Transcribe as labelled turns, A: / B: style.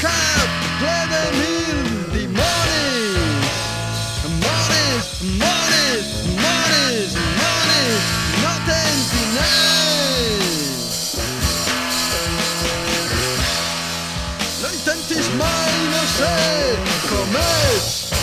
A: Come play them in the morning. Mornings, mornings, mornings, mornings, nothing denied. No intentis mai, no sé com ets.